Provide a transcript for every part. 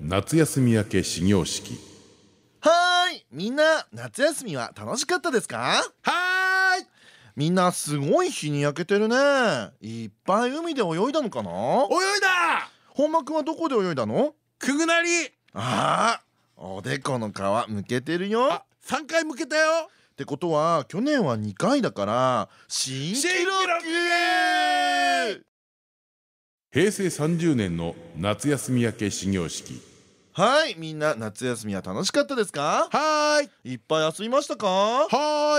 夏休み明け始業式。はーい。みんな夏休みは楽しかったですか？はーい。みんなすごい日に焼けてるね。いっぱい海で泳いだのかな？泳いだ！本間くんはどこで泳いだの？くぐなり。ああおでこの皮むけてるよ。っあ3回向けたよ。てことは去年は2回だから新記録！平成30年の夏休み明け始業式はいみんな夏休みは楽しかったですか？はーい。いっぱい遊びましたか？は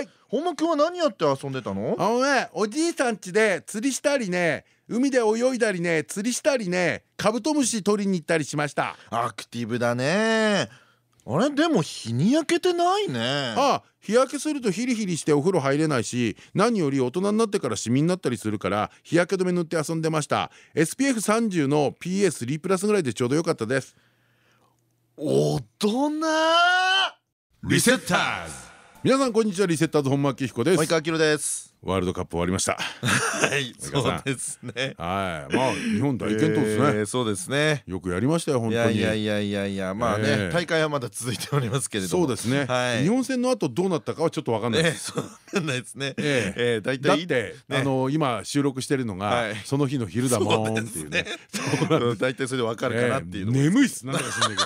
ーい本間くんは何やって遊んでたの？あのねおじいさん家で釣りしたりね海で泳いだりね釣りしたりねカブトムシ取りに行ったりしました。アクティブだね。あれでも日に焼けてないね。ああ日焼けするとヒリヒリしてお風呂入れないし何より大人になってからシミになったりするから日焼け止め塗って遊んでました。SPF30 の PS3 プラスぐらいでちょうどよかったです大人！リセッターズ！皆さんこんにちは。リセッターズ本間明彦です。及川明です。ワールドカップ終わりました。はいそうですね。はい。まあ日本大健闘ですね、えーそうですね。よくやりましたよ本い当に。やいやいやいやいや。まあね、ええ。大会はまだ続いておりますけれども。そうですね、はい。日本戦の後どうなったかはちょっとわかんないねです、そうわかんないですね。ええ。えー大体だって、ね。あの今収録してるのが、はい。その日の昼だもんっていうね。う ん 大体それでわかるかなっていう眠いっす。なんか知んないけど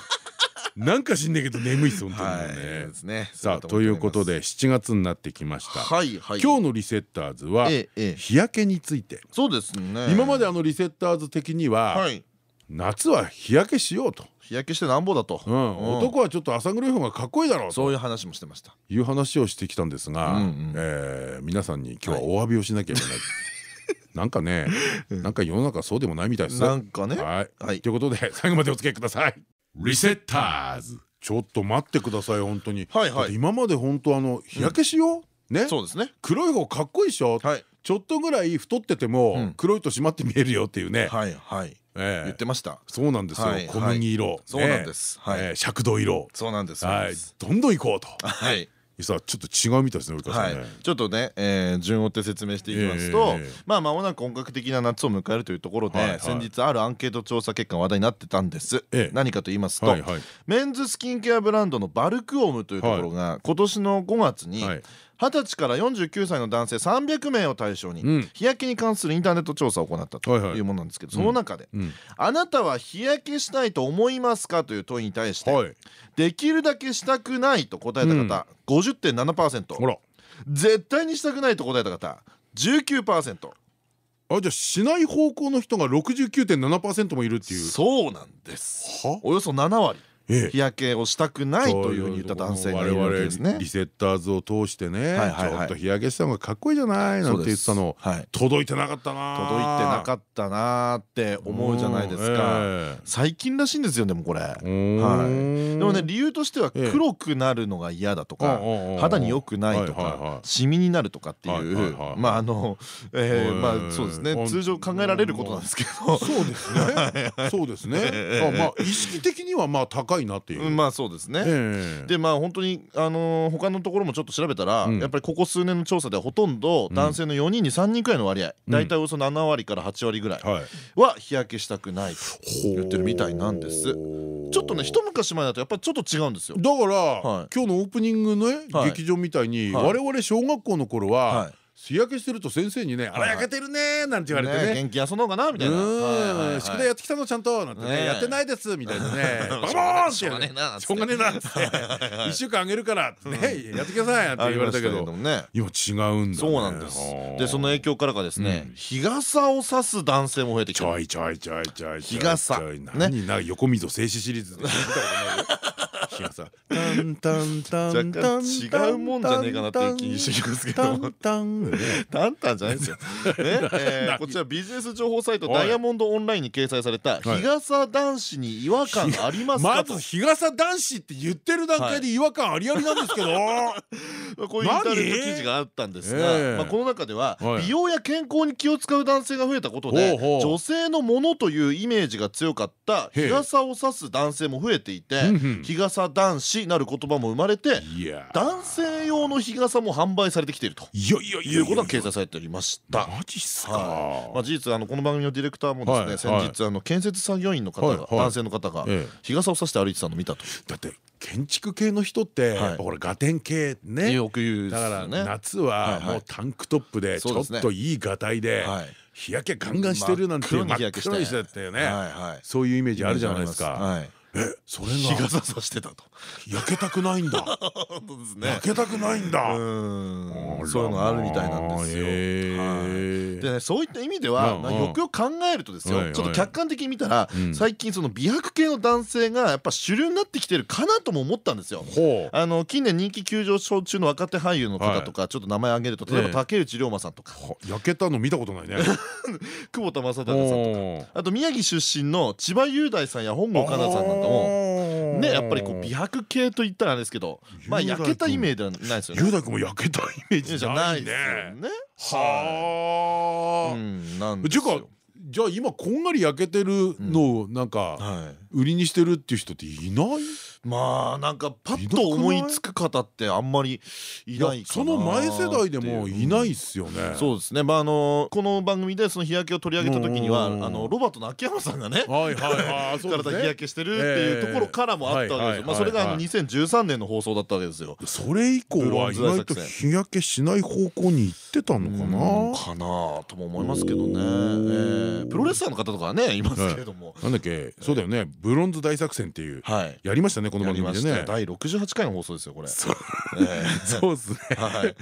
なんか知んないけど眠いっす本当にはいね、ですね。さあということで7月になってきました、はいはい。今日のリセッターズは、ええええ。日焼けについて、そうですね。今まであのリセッターズ的には、はい。夏は日焼けしようと、日焼けしてなんぼだと。男はちょっと朝黒い方がかっこいいだろうと。そういう話もしてました。いう話をしてきたんですが、えー皆さんに今日はお詫びをしなきゃいけない。なんかね、なんか世の中そうでもないみたいです。なんかね。はい、はい。ということで最後までお付き合いください。リセッターズ。ちょっと待ってください本当に。はいはい今まで本当あの日焼けしよう、ね。そうですね黒い方かっこいいでしょ？はいちょっとぐらい太ってても、うん黒いと締まって見えるよっていうね。はいはいええ言ってましたそうなんですよ。はい小麦色、そうなんですはいええ赤土色。そうなんですはいなんです、どんどん行こうと。はいちょっと違うみたいですね、及川はい。ちょっとね、えー順を追って説明していきますと、ええまあ間もなく本格的な夏を迎えるというところで、はいはい。先日あるアンケート調査結果が話題になってたんです、ええ。何かと言いますと、はいはい。メンズスキンケアブランドのバルクオムというところが、今年の5月にはい20歳から49歳の男性300名を対象に、うん。日焼けに関するインターネット調査を行ったとはいうものなんですけど、その中で、うん。あなたは日焼けしたいと思いますか?」という問いに対して、はい。できるだけしたくないと答えた方、50.7%ほら。絶対にしたくないと答えた方19%あじゃあしない方向の人が69.7%もいるっていう。そうなんです。は？およそ7割。え日焼けをしたくないというふうに言った男性がいるわけですね。リセッターズを通してね、ちょっと日焼けしたのがかっこいいじゃないなんて言ってたのはい届いてなかったな届いてなかったなーって思うじゃないですか。え最近らしいんですよでもこれ。えはい。いでもね理由としてはええ。黒くなるのが嫌だとか肌に良くないとかいシミになるとかってはいうはいまああのえーはいまあそうですね。通常考えられることなんですけど。そうですね。そうですね。まあ意識的にはまあ高いなっていう。うんまあそうですね。ええ。でまあ本当にあのー他のところもちょっと調べたら、うん。やっぱりここ数年の調査ではほとんど男性の4人に3人くらいの割合、大体およそ7割から8割ぐらいは日焼けしたくないと言ってるみたいなんです。ちょっとね一昔前だとやっぱりちょっと違うんですよ。だから、はい。今日のオープニングのね、はい。劇場みたいに、はい。我々小学校の頃は、はい日焼けしてると先生にね「あらはい焼けてるね」なんて言われてね。ね元気遊んどうかなみうたいな宿題やってきたのちゃんとなんてねねやってないですみたいなね。バカボーンってしょうがねえなしょうがねえなって。一週間あげるからってねやってくださいなんて言われたけど。今違うんだね。そうなんです。でその影響からかですね、うん。日傘を差す男性も増えてきてる。ちょいちょいちょいちょい日傘。ね何な横溝静止シリーズで見たことない？よ日傘タンンタンタンタン若干違うもんじゃねえかなっていう気にしてきますけど。もタンタン。じゃないですよ。こちらビジネス情報サイトダイヤモンドオンラインに掲載された日傘男子に違和感ありますかと。まず日傘男子って言ってる段階で違和感ありありなんですけど。こういうインターネット記事があったんですえが、えまあこの中でははい。美容や健康に気を使う男性が増えたことで女性のものというイメージが強かった日傘を指す男性も増えていて日傘男子なる言葉も生まれて男性用の日傘も販売されてきているということが掲載されておりました。マジっすはいまあ、事実あのこの番組のディレクターもですね、はい先日あの建設作業員の方が、男性の方が日傘を差して歩いてたのを見たと、だって建築系の人ってやっぱほらガテン系ねだからね。夏はもうタンクトップでちょっといいガタイで日焼けガンガンしてるなんていう真っ黒に日焼けして真っ黒にしてたよねそういうイメージあるじゃないですか、えそれ日が傘差してたと。焼けたくないんだ。本当ですね。焼けたくないんだ。うん。そういうのがあるみたいなんですよ。はい。でねそういった意味では、よくよく考えるとですよ、ちょっと客観的に見たら、うん。最近その美白系の男性がやっぱ主流になってきてるかなとも思ったんですよ。あの近年人気急上昇中の若手俳優の方とかちょっと名前挙げると例えばええ。竹内涼真さんとか。は焼けたの見たことないね。久保田正孝さんとか。あと宮城出身の千葉雄大さんや本郷奏多さんなんかもねやっぱりこう美白系といったらあれですけどまあ焼けたイメージではないですよね。雄大君も焼けたイメージじじゃないいですね。よね。はあ。うんなんじゃあ今こんがり焼けてるのをなんかはい。売りにしてるっていう人っていない？まあなんかパッと思いつく方ってあんまりいないかなその前世代でもいないっすよね。そうですね。まああのこの番組でその日焼けを取り上げた時にはあうん。のロバートの秋山さんがねはいはい体日焼けしてるっていうところからもあったわけですよ。まあそれがあの2013年の放送だったわけですよ。それ以降は意外と日焼けしない方向に行ってたのかうんなかなとも思いますけどね。プロレスラーの方とかはねいますけれども。なんだっけ？そうだよね。ブロンズ大作戦っていうはい。やりましたねこのや番組でね。第68回の放送ですよこれ。そう。えそうっすね。ーはい。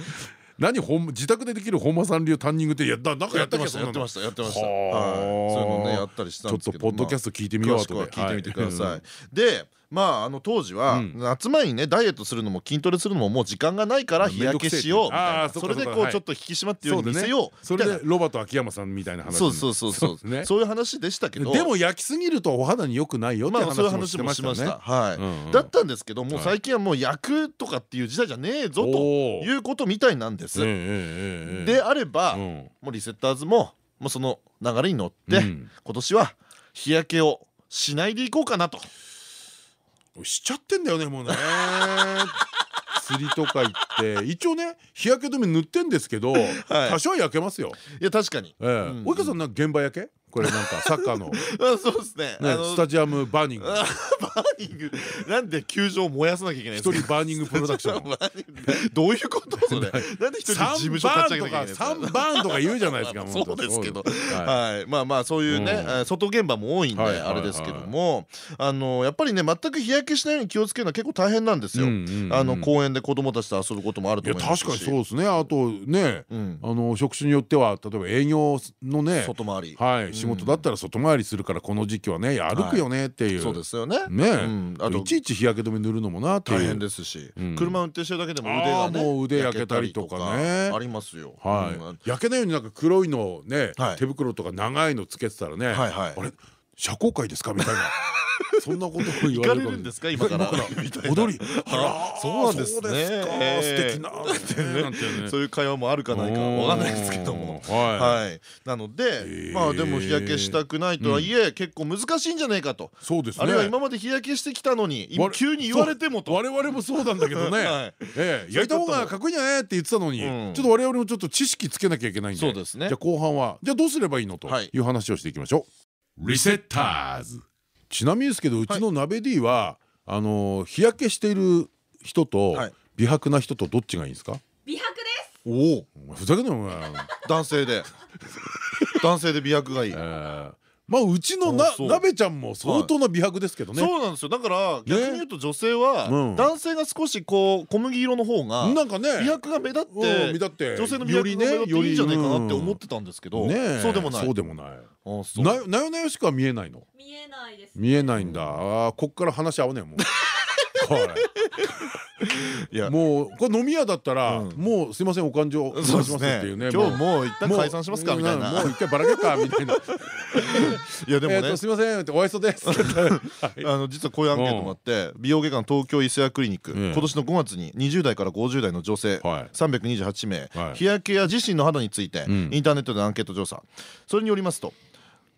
何ほん自宅でできる本間さん流タンニングってやったなんかややってましたやってましたやってました。ははい。あそういうのねやったりしたちょっとんですけど。ポッドキャスト聞いてみよう詳しくは聞いてみてくださはい。でまああの当時はうん。夏前にねダイエットするのも筋トレするのももう時間がないからあ日焼けしようみたいあなそれでこうちょっと引き締まってるように見せよう。それでロバート秋山さんみたいな話そうそうそうそう。そういう話でしたけど。でも焼きすぎるとお肌に良くないよってまあそういう話もしまましたはい。だったんですけども最近はもう焼くとかっていう時代じゃねえぞということみたいなんです。であればうん。もうリセッターズももうその流れに乗ってうん。今年は日焼けをしないでいこうかなとしちゃってんだよねもうね。釣りとか行って。一応ね日焼け止め塗ってんですけど多少は焼けますよ。いや確かに。及川さんなんか現場焼け？これなんかサッカーの。そうですね。スタジアム burning。あ burning。なんで球場を燃やさなきゃいけないん一ですか？人バーニングプロダクション。どういうことそれ？なんで一人事務所立ち上げバーンとかなきゃいけないんですか？サンバーンとか言うじゃないですかもそうですけど。ははい。まあまあそういうね外現場も多いんであれですけども。あのやっぱりね全く日焼けしないように気をつけるのは結構大変なんですよ。あの公園で子供たちと遊ぶこともあると思いますし。確かにそうですね。あとねうん。あの職種によっては例えば営業のね外回り。はい仕事だったら外回りするからこの時期はね歩くよねっていう。そうですよね。ねうん。あといちいち日焼け止め塗るのもなっていう。大変ですし。うん。車運転してるだけでも腕がもうね腕焼けたりとかね。ありますよ。うん。はい焼けないようになんか黒いのねはい。手袋とか長いのつけてたらねあれ社交界ですか？みたいな。そんなことを言われるるんですか？今から。踊り。あらあそうなんですね。素敵な。そういう会話もあるかないかわかんないですけども。うんははい。なのでー。まあでも日焼けしたくないとはいえ結構難しいんじゃないかと。いそうですね。あるいは今まで日焼けしてきたのに急に言われてもと。我々もそうなんだけどね、焼いた方がかっこいいんじゃない？って言ってたのに、うんちょっと我々もちょっと知識つけなきゃいけないんで。そうですね。じゃあ後半はじゃあどうすればいいの？とはい。いう話をしていきましょう、リセッターズ。ちなみにですけどうちの鍋 D は、あの日焼けしている人と、はい。美白な人とどっちがいいんですか？美白です。おお。ふざけんなよお前、男性で。男性で美白がいい。えーまあうちのな鍋ちゃんも相当な美白ですけどね、そうなんですよ。だから逆に言うと女性はうん。男性が少しこう小麦色の方がなんかね。美白が目立って立って。女性の美白が目立っていいんじゃないかなって思ってたんですけどそうでもない。そうでもない。あそう。ななよなよしくは見えないの？見えないです見えないんだ。こっから話合わねえもんこい。や。もうこれ飲み屋だったらもうすいませんお勘定お願いしますっていうね今日もう一旦解散しますかみたいな。もう一回ばらけかみたいな。いやでもね。すいませんってお会いそうです。あの実はこういうアンケートもあって美容外科の東京伊勢谷クリニック今年の5月に20代から50代の女性328名日焼けや自身の肌についてインターネットでアンケート調査。それによりますと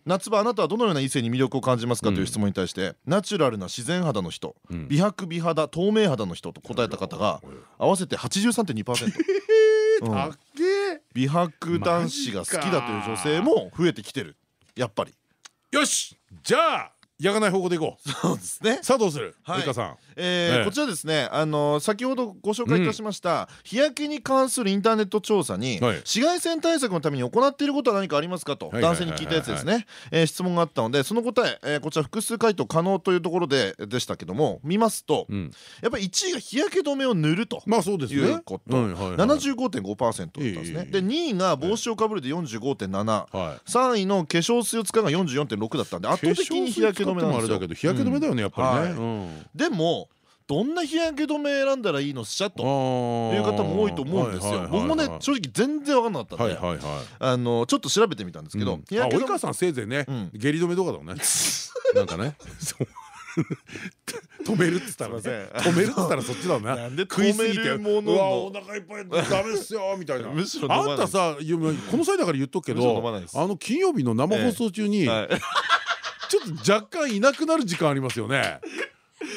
夏場あなたはどのような異性に魅力を感じますかという質問に対して、ナチュラルな自然肌の人、美白美肌透明肌の人と答えた方が合わせて83.2%。美白男子が好きだという女性も増えてきてる。やっぱり。よしじゃあやがない方向でいこう。そうですね。さあどうする？はい。さんえこちらですねあの先ほどご紹介いたしました日焼けに関するインターネット調査に紫外線対策のために行っていることは何かありますかと男性に聞いたやつですね。質問があったのでその答ええこちら複数回答可能というところででしたけども見ますとやっぱり1位が日焼け止めを塗るとまあそうですいうこと。75.5%だったんですね。で2位が帽子をかぶるで45.73位の化粧水を使うが44.6だったんで圧倒的に日焼け止めなんですよ。日焼け止めだよねやっぱりね。でもどんな日焼け止め選んだらいいのっしゃと。いう方も多いと思うんですよ。僕もね正直全然分かんなかったんで。あのちょっと調べてみたんですけど及川さんせいぜいね下痢止めとかだもんね。なんかね。止めるっつったら止めるっつったらそっちだね。食いすぎてうわお腹いっぱいダメっすよみたいな。あんたさこの際だから言っとくけどあの金曜日の生放送中にちょっと若干いなくなる時間ありますよね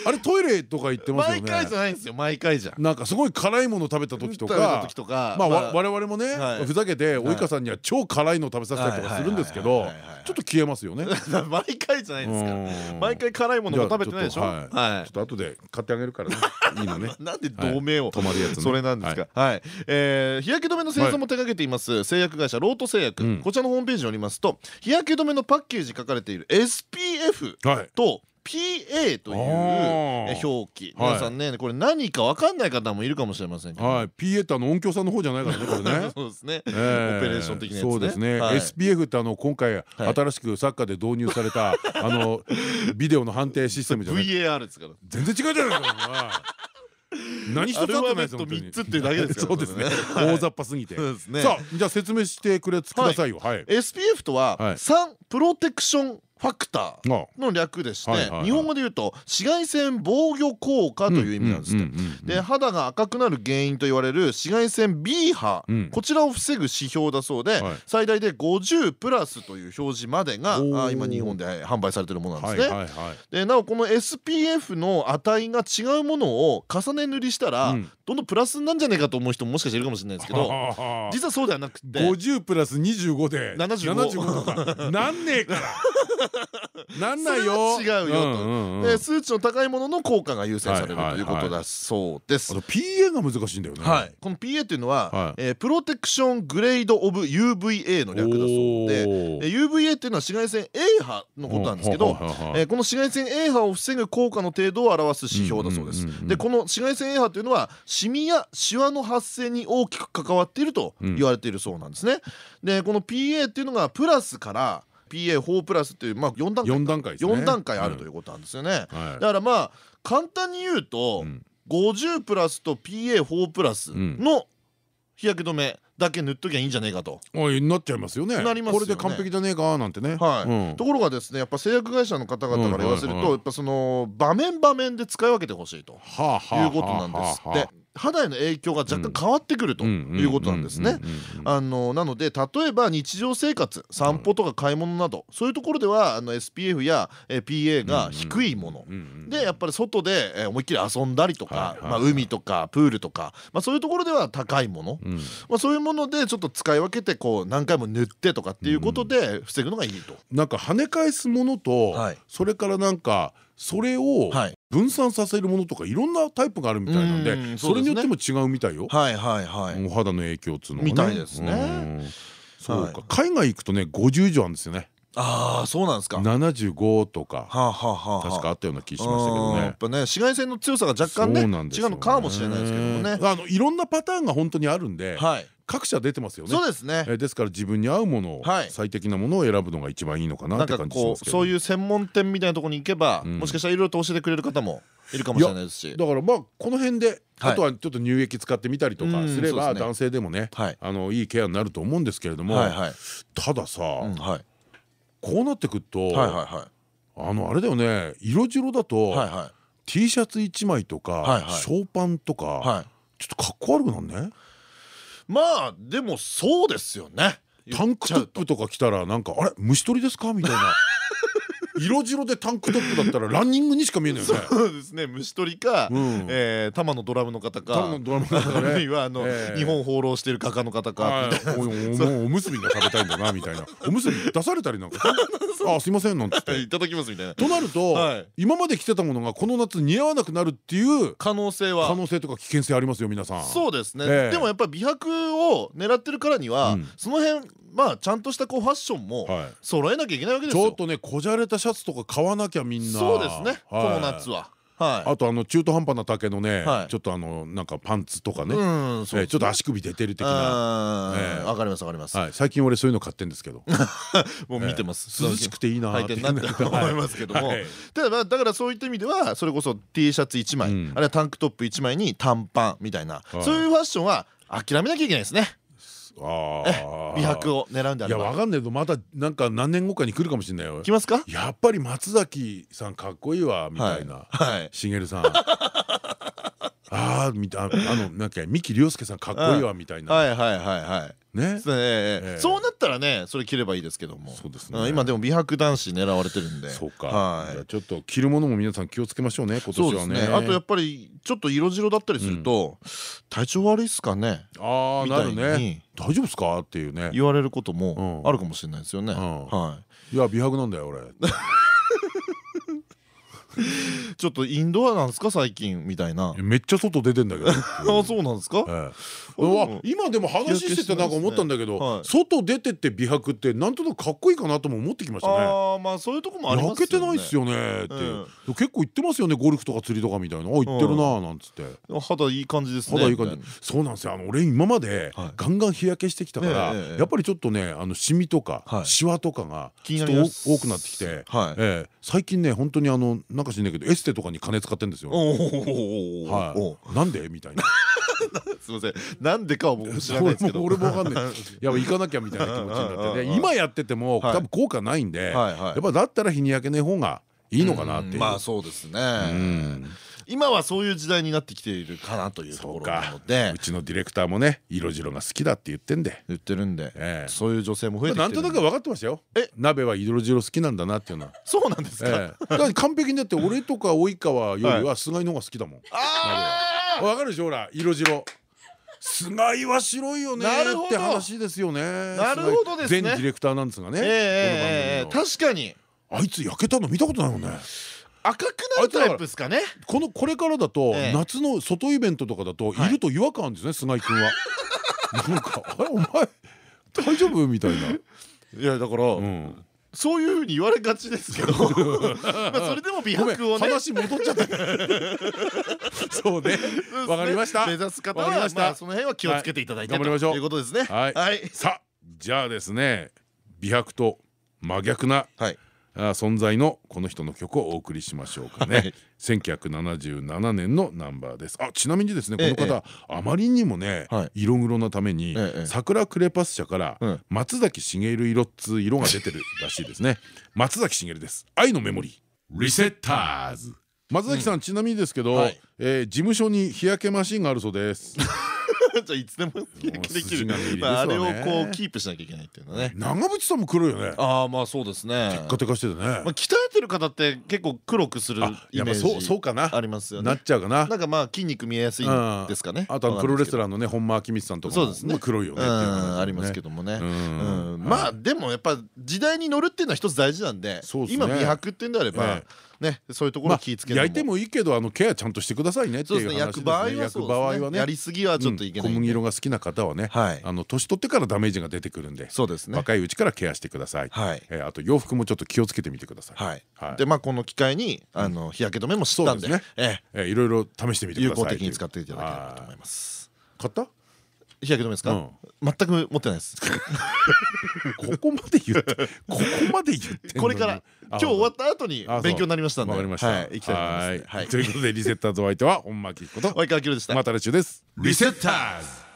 あれトイレとか行ってますよね。毎回じゃないんですよ毎回じゃ。なんかすごい辛いもの食べた時とかまあ我々もねふざけて及川さんには超辛いの食べさせたりとかするんですけどちょっと消えますよね。毎回じゃないですか毎回辛いものも食べてないでしょ？はい。ちょっと後で買ってあげるからね。いいのね。なんで同盟を止まるやつそれなんですか？はい。日焼け止めの製造も手掛けています製薬会社ロート製薬。こちらのホームページによりますと日焼け止めのパッケージ書かれている SPF と PA という表記。皆さんねこれ何か分かんない方もいるかもしれませんけど。はい。PA ってあの音響さんの方じゃないからねこれね。そうですね。オペレーション的なやつそうですね。SPF ってあの今回新しくサッカーで導入された あのビデオの判定システムじゃない VAR ですから。全然違うじゃないですか 何一つあってないですよ3つっていうだけですそうですね。大雑把すぎて。さあじゃあ説明してくれくださいよ。SPF とはサンプロテクションファクターの略でして日本語で言うと紫外線防御効果という意味なんですで肌が赤くなる原因と言われる紫外線 B 波こちらを防ぐ指標だそうで最大で50プラスという表示までが今日本で販売されているものなんですね。でなおこの SPF の値が違うものを重ね塗りしたらどんどんプラスなんじゃないかと思う人ももしかしているかもしれないですけど 実はそうではなくて50プラス25で75とか。なんねえから。なんないよ。違うよと。数値の高いものの効果が優先されるということだそうです。PA が難しいんだよね。はい。この PA っていうのはプロテクショングレードオブ UVA の略だそうで UVA っていうのは紫外線 A 波のことなんですけどこの紫外線 A 波を防ぐ効果の程度を表す指標だそうです。でこの紫外線 A 波というのはシミやシワの発生に大きく関わっていると言われているそうなんですね。でこの PA っていうのがプラスから PA4 プラスっていうまあ4段階4段階4段階あるということなんですよね。だからまあ簡単に言うと50プラスと PA4 プラスの日焼け止めだけ塗っときゃいいんじゃねえかと。なっちゃいますよね。なりますこれで完璧じゃねえかなんてね。はい。ところがですねやっぱ製薬会社の方々から言わせるとやっぱその場面場面で使い分けてほしいということなんですって肌への影響が若干変わってくるということなんですね。あのなので例えば日常生活散歩とか買い物などそういうところではあの SPF や PA が低いもの。でやっぱり外で思いっきり遊んだりとかまあ海とかプールとかまあそういうところでは高いもの。まあそういうものでちょっと使い分けてこう何回も塗ってとかっていうことで防ぐのがいいと。なんか跳ね返すものとそれからなんかそれを分散させるものとかいろんなタイプがあるみたいなんでそれによっても違うみたいよ。はいはいはい。お肌の影響っつうのみたいですね。そうか。海外行くとね50以上あるんですよね。ああそうなんですか。75とか確かあったような気しましたけどね。やっぱね紫外線の強さが若干ね違うのかもしれないですけどもね。あのいろんなパターンが本当にあるんで各社出てますよね。そうですね。ですから自分に合うものを最適なものを選ぶのが一番いいのかなって感じしますけど。そういう専門店みたいなところに行けばもしかしたらいろいろと教えてくれる方もいるかもしれないですし。だからまあこの辺であとはちょっと乳液使ってみたりとかすれば男性でもねあのいいケアになると思うんですけれどもたださこうなってくるとあのあれだよね色白だと T シャツ1枚とかショーパンとかちょっとかっこ悪くなんね？まあでもそうですよね。タンクトップとか着たらなんかあれ？虫取りですか？みたいな。色白でタンクトップだったらランニングにしか見えないよね。そうですね。虫取りか、え玉のドラムの方か、玉のドラムの方ね。あるいはあの日本放浪してる画家の方かおおむすびが食べたいんだなみたいな。おむすび出されたりなんか？あすいませんなんつって。いただきますみたいな。となると今まで着てたものがこの夏似合わなくなるっていう可能性は可能性とか危険性ありますよ皆さん。そうですね。でもやっぱり美白を狙ってるからにはその辺まあちゃんとしたこうファッションも揃えなきゃいけないわけですよ。ちょっとねこじゃれたシャツとか買わなきゃみんな。そうですね。この夏は。あとあの中途半端な丈のねちょっとあのなんかパンツとかね。ちょっと足首出てる的な。わかりますわかります。最近俺そういうの買ってんですけど。もう見てます。涼しくていいなって。思いますけども。ただだからそういった意味ではそれこそ T シャツ1枚あるいはタンクトップ1枚に短パンみたいなそういうファッションは諦めなきゃいけないですね美白を狙うんであれば。いやわかんないけどまたなんか何年後かに来るかもしれないよ。来ますか？やっぱり松崎さんかっこいいわみたいな。しげるさん。ああみたいなあのなんか三木亮介さんかっこいいわみたいな。はいはいはいはいね。そうなったらねそれ着ればいいですけども。そうですね。今でも美白男子狙われてるんで。そうか。ちょっと着るものも皆さん気をつけましょうね今年はね。あとやっぱりちょっと色白だったりすると体調悪いっすかね？ああなるね。大丈夫っすか？っていうね。言われることもあるかもしれないですよね。はい。いや美白なんだよ俺 ちょっとインドアなんですか最近みたいな。めっちゃ外出てんだけど。あそうなんですか？今でも話しててなんか思ったんだけど外出てって美白ってなんとなくかっこいいかなとも思ってきましたね。あまあそういうとこもあります焼けてないっすよねって結構行ってますよねゴルフとか釣りとかみたいな。あ行ってるななんつって。肌いい感じですね。肌いい感じ。そうなんですよ。あの俺今までガンガン日焼けしてきたからやっぱりちょっとねあのシミとかシワとかがちょっと多くなってきて。最近ね本当にあのなんかしんないけどエステとかに金使ってんですよ。はい。なんでみたいな。すみません。なんでかは僕知らないですけど。俺もわかんない。いや行かなきゃみたいな気持ちになって。今やってても多分効果ないんでやっぱだったら日に焼けない方がいいのかなってまあそうですね今はそういう時代になってきているかなというところなので。うちのディレクターもね色白が好きだって言ってんで。言ってるんで。そういう女性も増えてなんとなく分かってましたよ。え？鍋は色白好きなんだなっていうのは。そうなんですか？完璧にだって俺とか及川よりは菅井の方が好きだもん。わかるでしょ？ほら色白。菅井は白いよねって話ですよね。なるほど。ですね。全ディレクターなんですがね。確かに。あいつ焼けたの見たことないもんね赤くなるタイプですかね。このこれからだと夏の外イベントとかだといると違和感ですね菅井君は。なんかあれお前大丈夫？みたいな。いやだからそういうふうに言われがちですけど。まあそれでも美白をね。話戻っちゃった。そうね。わかりました。目指す方はその辺は気をつけていただいてとい。う。ことですね。はい。さあじゃあですね美白と真逆な存在のこの人の曲をお送りしましょうかね、はい、1977年のナンバーです。あちなみにですねこの方、あまりにもね、色黒のために、桜クレパス社から松崎しげる色っつ色が出てるらしいですね。松崎しげるです。愛のメモリー。リセッターズ。松崎さん、ちなみにですけど、え事務所に日焼けマシンがあるそうです じゃいつでもできる。あれをこうキープしなきゃいけないっていうのね。長渕さんも黒いよね。ああまあそうですね。テッカテカしててね。鍛えてる方って結構黒くするイメージそうかな。ありますよね。なっちゃうかな。なんかまあ筋肉見えやすいんですかね。あとプロレスラーのね本間明光さんとかも黒いよねありますけどもね。まあでもやっぱ時代に乗るっていうのは一つ大事なんで今美白ってんであればねそういうところ気付け焼いてもいいけどあのケアちゃんとしてくださいねっていう話焼く場合はね。やりすぎはちょっといけない小麦色が好きな方はねあの年取ってからダメージが出てくるんでそうですね。若いうちからケアしてください。あと洋服もちょっと気をつけてみてください。でまあこの機会にあの日焼け止めも知ったんで。いろいろ試してみてください。有効的に使っていただければと思います。買った？日焼け止めですか？全く持ってないです。ここまで言ってここまで言ってこれから今日終わった後に勉強になりましたんでわかりました。はい行きたいと思います。ということでリセッターズお相手は本間明彦と及川明でした。また来週です。リセッターズ